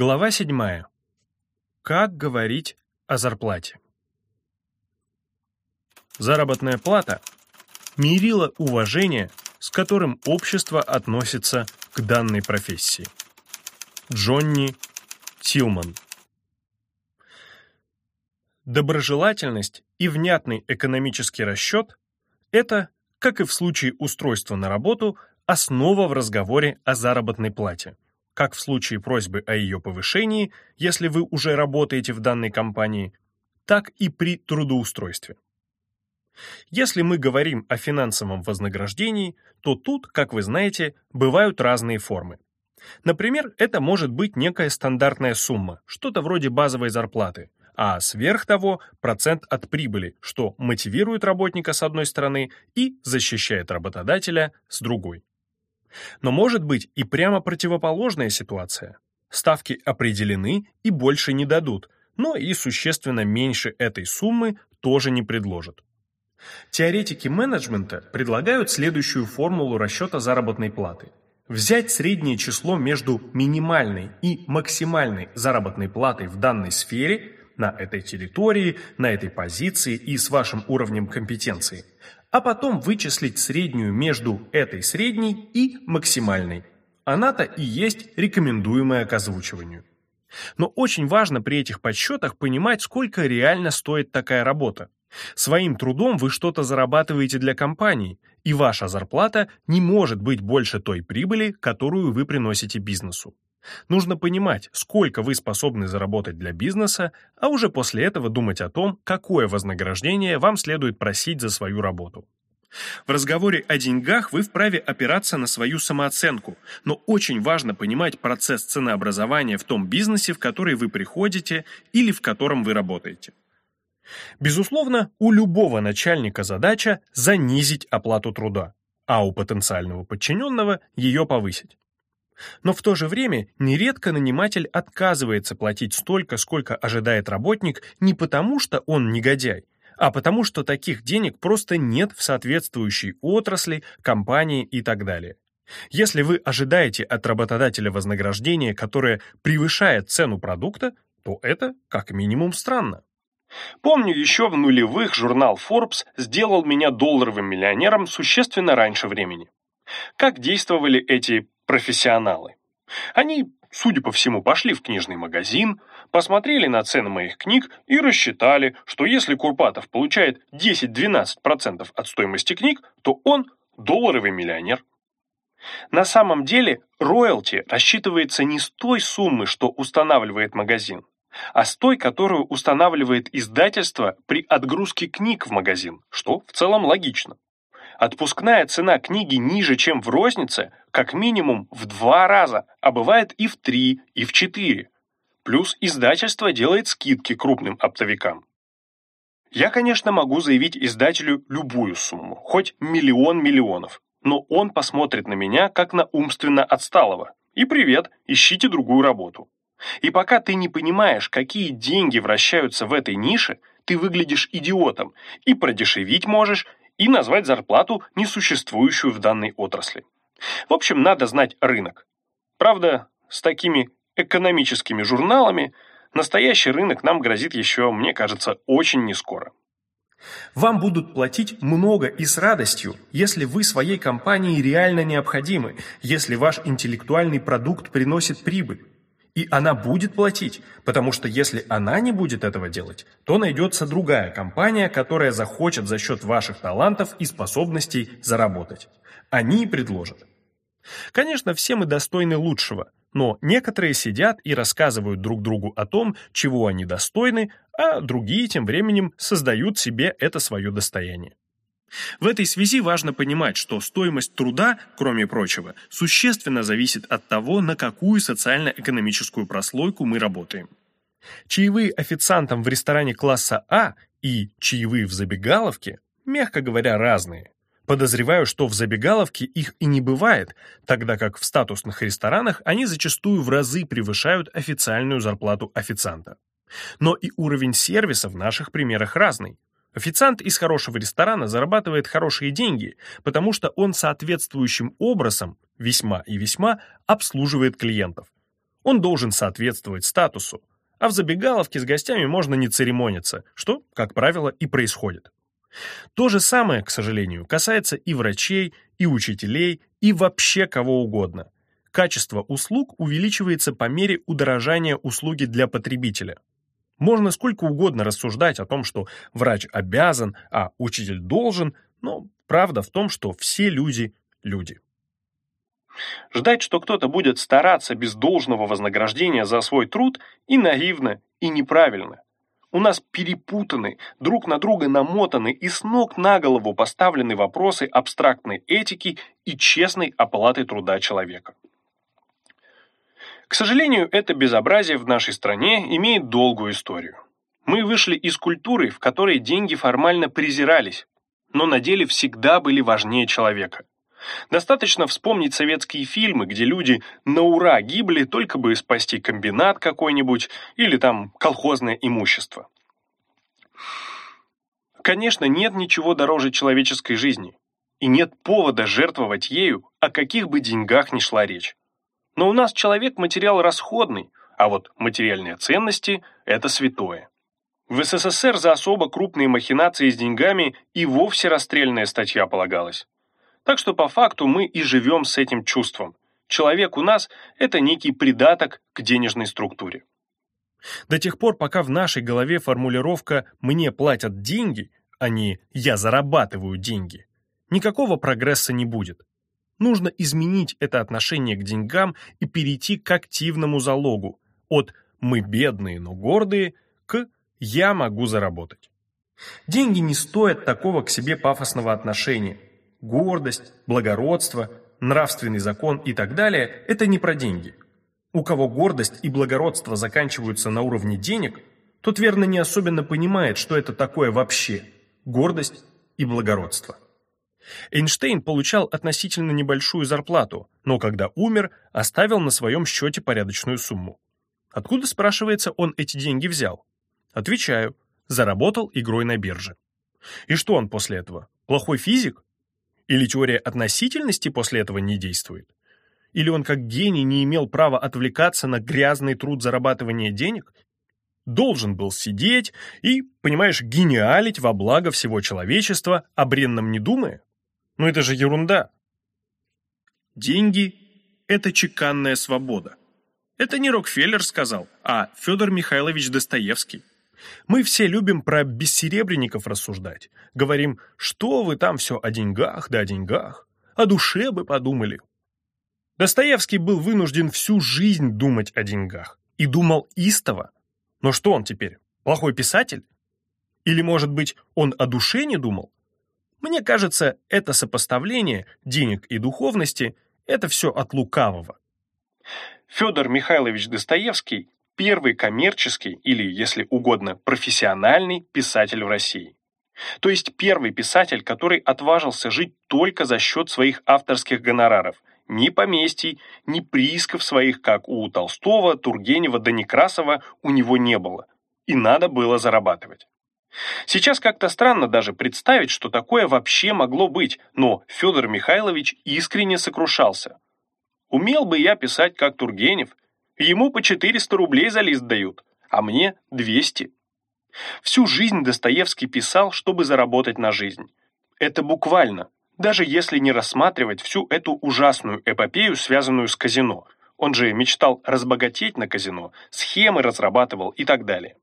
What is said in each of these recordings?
Глава 7. Как говорить о зарплате? Заработная плата – мерило уважения, с которым общество относится к данной профессии. Джонни Тилман Доброжелательность и внятный экономический расчет – это, как и в случае устройства на работу, основа в разговоре о заработной плате – как в случае просьбы о ее повышении, если вы уже работаете в данной компании, так и при трудоустройстве. Если мы говорим о финансовом вознаграждении, то тут, как вы знаете, бывают разные формы. Например, это может быть некая стандартная сумма, что-то вроде базовой зарплаты, а сверх того процент от прибыли, что мотивирует работника с одной стороны и защищает работодателя с другой. Но может быть и прямо противоположная ситуация. Ставки определены и больше не дадут, но и существенно меньше этой суммы тоже не предложат. Теоретики менеджмента предлагают следующую формулу расчета заработной платы. Взять среднее число между минимальной и максимальной заработной платой в данной сфере, на этой территории, на этой позиции и с вашим уровнем компетенции, а потом вычислить среднюю между этой средней и максимальной. Она-то и есть рекомендуемая к озвучиванию. Но очень важно при этих подсчетах понимать, сколько реально стоит такая работа. Своим трудом вы что-то зарабатываете для компании, и ваша зарплата не может быть больше той прибыли, которую вы приносите бизнесу. Нужно понимать, сколько вы способны заработать для бизнеса, а уже после этого думать о том, какое вознаграждение вам следует просить за свою работу. В разговоре о деньгах вы вправе опираться на свою самооценку, но очень важно понимать процесс ценообразования в том бизнесе, в который вы приходите или в котором вы работаете. Безусловно, у любого начальника задача занизить оплату труда, а у потенциального подчиненного ее повысить. Но в то же время нередко наниматель отказывается платить столько, сколько ожидает работник, не потому что он негодяй, а потому что таких денег просто нет в соответствующей отрасли, компании и так далее. Если вы ожидаете от работодателя вознаграждения, которое превышает цену продукта, то это как минимум странно. Помню, еще в нулевых журнал Forbes сделал меня долларовым миллионером существенно раньше времени. Как действовали эти профессионалы. Они, судя по всему, пошли в книжный магазин, посмотрели на цены моих книг и рассчитали, что если Курпатов получает 10-12% от стоимости книг, то он долларовый миллионер. На самом деле роялти рассчитывается не с той суммы, что устанавливает магазин, а с той, которую устанавливает издательство при отгрузке книг в магазин, что в целом логично. Отпускная цена книги ниже, чем в рознице, как минимум в два раза, а бывает и в три, и в четыре. Плюс издательство делает скидки крупным оптовикам. Я, конечно, могу заявить издателю любую сумму, хоть миллион миллионов, но он посмотрит на меня, как на умственно отсталого. И привет, ищите другую работу. И пока ты не понимаешь, какие деньги вращаются в этой нише, ты выглядишь идиотом и продешевить можешь, и назвать зарплату, несуществующую в данной отрасли. В общем, надо знать рынок. Правда, с такими экономическими журналами настоящий рынок нам грозит еще, мне кажется, очень нескоро. Вам будут платить много и с радостью, если вы своей компании реально необходимы, если ваш интеллектуальный продукт приносит прибыль. И она будет платить, потому что если она не будет этого делать, то найдется другая компания, которая захочет за счет ваших талантов и способностей заработать. Они предложат. Конечно, все мы достойны лучшего, но некоторые сидят и рассказывают друг другу о том, чего они достойны, а другие тем временем создают себе это свое достояние. В этой связи важно понимать, что стоимость труда, кроме прочего, существенно зависит от того, на какую социально-экономическую прослойку мы работаем. Чаевые официантам в ресторане класса А и чаевые в забегаловке, мягко говоря, разные. Подозреваю, что в забегаловке их и не бывает, тогда как в статусных ресторанах они зачастую в разы превышают официальную зарплату официанта. Но и уровень сервиса в наших примерах разный. Официант из хорошего ресторана зарабатывает хорошие деньги, потому что он соответствующим образом, весьма и весьма, обслуживает клиентов. Он должен соответствовать статусу, а в забегаловке с гостями можно не церемониться, что, как правило, и происходит. То же самое, к сожалению, касается и врачей, и учителей, и вообще кого угодно. Качество услуг увеличивается по мере удорожания услуги для потребителя. Можно сколько угодно рассуждать о том, что врач обязан, а учитель должен, но правда в том, что все люди – люди. Ждать, что кто-то будет стараться без должного вознаграждения за свой труд, и наивно, и неправильно. У нас перепутаны, друг на друга намотаны и с ног на голову поставлены вопросы абстрактной этики и честной оплаты труда человека. К сожалению, это безобразие в нашей стране имеет долгую историю. Мы вышли из культуры, в которой деньги формально презирались, но на деле всегда были важнее человека. Достаточно вспомнить советские фильмы, где люди на ура гибли, только бы спасти комбинат какой-нибудь или там колхозное имущество. Конечно, нет ничего дороже человеческой жизни, и нет повода жертвовать ею, о каких бы деньгах ни шла речь. Но у нас человек материал расходный, а вот материальные ценности – это святое. В СССР за особо крупные махинации с деньгами и вовсе расстрельная статья полагалась. Так что по факту мы и живем с этим чувством. Человек у нас – это некий придаток к денежной структуре. До тех пор, пока в нашей голове формулировка «мне платят деньги», а не «я зарабатываю деньги», никакого прогресса не будет. Нужно изменить это отношение к деньгам и перейти к активному залогу от «мы бедные, но гордые» к «я могу заработать». Деньги не стоят такого к себе пафосного отношения – гордость, благородство, нравственный закон и так далее – это не про деньги. У кого гордость и благородство заканчиваются на уровне денег, тот верно не особенно понимает, что это такое вообще – гордость и благородство. Эйнштейн получал относительно небольшую зарплату, но когда умер, оставил на своем счете порядочную сумму. Откуда, спрашивается, он эти деньги взял? Отвечаю, заработал игрой на бирже. И что он после этого? Плохой физик? Или теория относительности после этого не действует? Или он как гений не имел права отвлекаться на грязный труд зарабатывания денег? Должен был сидеть и, понимаешь, гениалить во благо всего человечества, о бренном не думая? Ну это же ерунда. Деньги – это чеканная свобода. Это не Рокфеллер сказал, а Федор Михайлович Достоевский. Мы все любим про бессеребренников рассуждать. Говорим, что вы там все о деньгах да о деньгах. О душе бы подумали. Достоевский был вынужден всю жизнь думать о деньгах. И думал истово. Но что он теперь, плохой писатель? Или, может быть, он о душе не думал? Мне кажется, это сопоставление денег и духовности – это все от лукавого. Федор Михайлович Достоевский первый коммерческий или, если угодно, профессиональный писатель в России. То есть первый писатель, который отважился жить только за счет своих авторских гонораров, ни поместий, ни приисков своих, как у Толстого, Тургенева да Некрасова, у него не было. И надо было зарабатывать. Сейчас как-то странно даже представить, что такое вообще могло быть, но Федор Михайлович искренне сокрушался. Умел бы я писать, как Тургенев, Ему по 400 рублей за лист дают, а мне 200. Всю жизнь Достоевский писал, чтобы заработать на жизнь. Это буквально, даже если не рассматривать всю эту ужасную эпопею, связанную с казино. Он же мечтал разбогатеть на казино, схемы разрабатывал и так далее.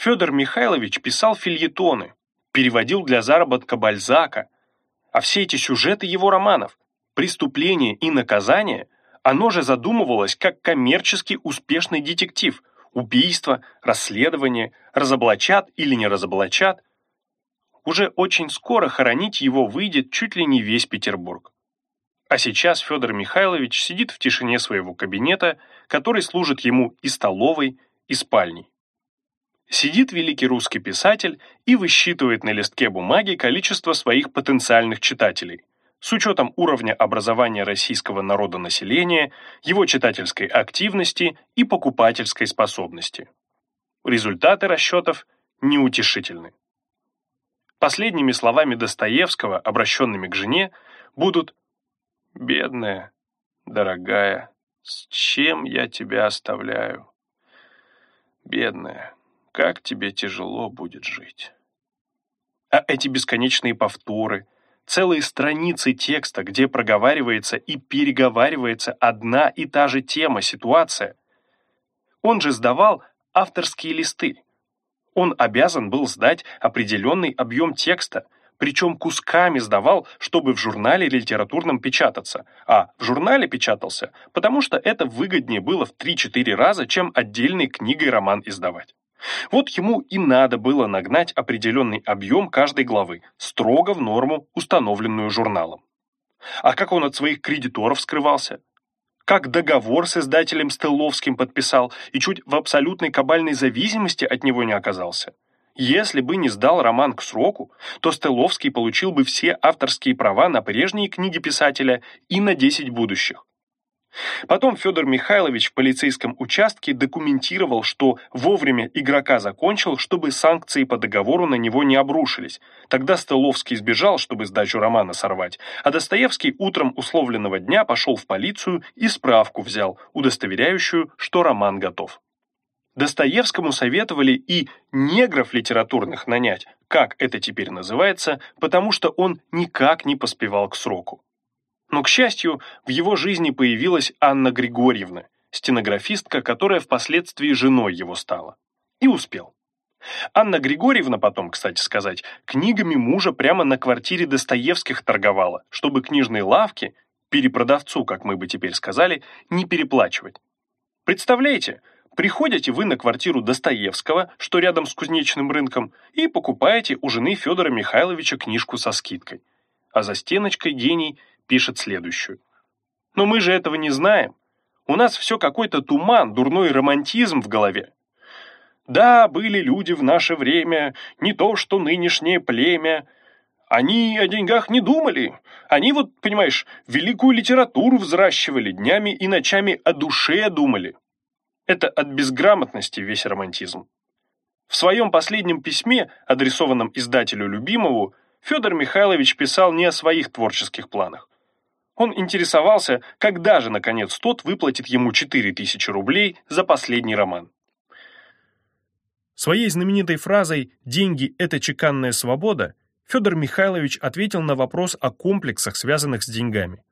Федор Михайлович писал фильетоны, переводил для заработка Бальзака, а все эти сюжеты его романов «Преступление и наказание» Оно же задумывалось как коммерчески успешный детектив. Убийство, расследование, разоблачат или не разоблачат. Уже очень скоро хоронить его выйдет чуть ли не весь Петербург. А сейчас Федор Михайлович сидит в тишине своего кабинета, который служит ему и столовой, и спальней. Сидит великий русский писатель и высчитывает на листке бумаги количество своих потенциальных читателей с учетом уровня образования российского народонаселения, его читательской активности и покупательской способности. Результаты расчетов неутешительны. Последними словами Достоевского, обращенными к жене, будут «бедная, дорогая С чем я тебя оставляю? Бедная, как тебе тяжело будет жить. А эти бесконечные повторы, целые страницы текста, где проговаривается и переговаривается одна и та же тема, ситуация. Он же сдавал авторские листы. Он обязан был сдать определенный объем текста, причем кусками сдавал, чтобы в журнале литературном печататься. А в журнале печатался, потому что это выгоднее было в 3-4 раза, чем отдельной книгой роман издавать. Вот ему и надо было нагнать определенный объем каждой главы, строго в норму, установленную журналом. А как он от своих кредиторов скрывался? Как договор с издателем Стелловским подписал и чуть в абсолютной кабальной зависимости от него не оказался? Если бы не сдал роман к сроку, то Стелловский получил бы все авторские права на прежние книги писателя и на 10 будущих. Потом Федор Михайлович в полицейском участке документировал, что вовремя игрока закончил, чтобы санкции по договору на него не обрушились. Тогда Столовский сбежал, чтобы сдачу романа сорвать, а Достоевский утром условленного дня пошел в полицию и справку взял, удостоверяющую, что роман готов. Достоевскому советовали и негров литературных нанять, как это теперь называется, потому что он никак не поспевал к сроку. Но, к счастью, в его жизни появилась Анна Григорьевна, стенографистка, которая впоследствии женой его стала. И успел. Анна Григорьевна потом, кстати сказать, книгами мужа прямо на квартире Достоевских торговала, чтобы книжные лавки, перепродавцу, как мы бы теперь сказали, не переплачивать. Представляете, приходите вы на квартиру Достоевского, что рядом с кузнечным рынком, и покупаете у жены Федора Михайловича книжку со скидкой. А за стеночкой гений пишет следующую. Но мы же этого не знаем. У нас все какой-то туман, дурной романтизм в голове. Да, были люди в наше время, не то что нынешнее племя. Они о деньгах не думали. Они вот, понимаешь, великую литературу взращивали, днями и ночами о душе думали. Это от безграмотности весь романтизм. В своем последнем письме, адресованном издателю Любимову, Федор Михайлович писал не о своих творческих планах. Он интересовался, когда же, наконец, тот выплатит ему 4000 рублей за последний роман. Своей знаменитой фразой «деньги – это чеканная свобода» Федор Михайлович ответил на вопрос о комплексах, связанных с деньгами.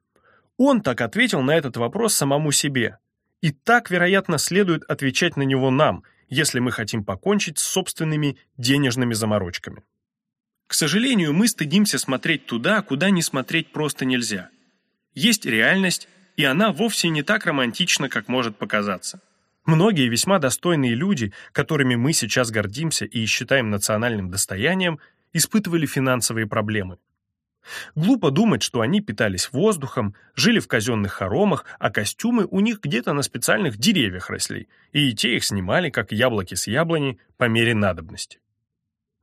Он так ответил на этот вопрос самому себе. И так, вероятно, следует отвечать на него нам, если мы хотим покончить с собственными денежными заморочками. К сожалению, мы стыдимся смотреть туда, куда не смотреть просто нельзя – есть реальность, и она вовсе не так романтична, как может показаться. Многие весьма достойные люди, которыми мы сейчас гордимся и считаем национальным достоянием, испытывали финансовые проблемы. Глупо думать, что они питались воздухом, жили в казенных хоромах, а костюмы у них где-то на специальных деревьях росли, и те их снимали, как яблоки с яблони, по мере надобности.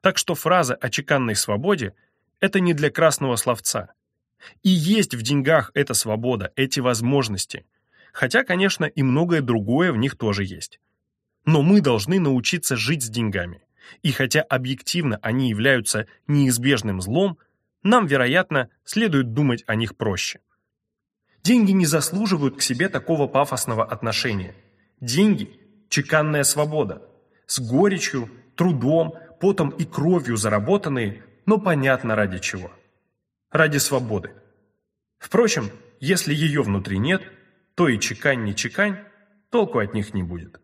Так что фраза о чеканной свободе – это не для красного словца – и есть в деньгах эта свобода, эти возможности. Хотя, конечно, и многое другое в них тоже есть. Но мы должны научиться жить с деньгами. И хотя объективно они являются неизбежным злом, нам, вероятно, следует думать о них проще. Деньги не заслуживают к себе такого пафосного отношения. Деньги – чеканная свобода. С горечью, трудом, потом и кровью заработанные, но понятно ради чего – ради свободы. Впрочем, если ее внутри нет, то и чекань не чекань, толку от них не будет.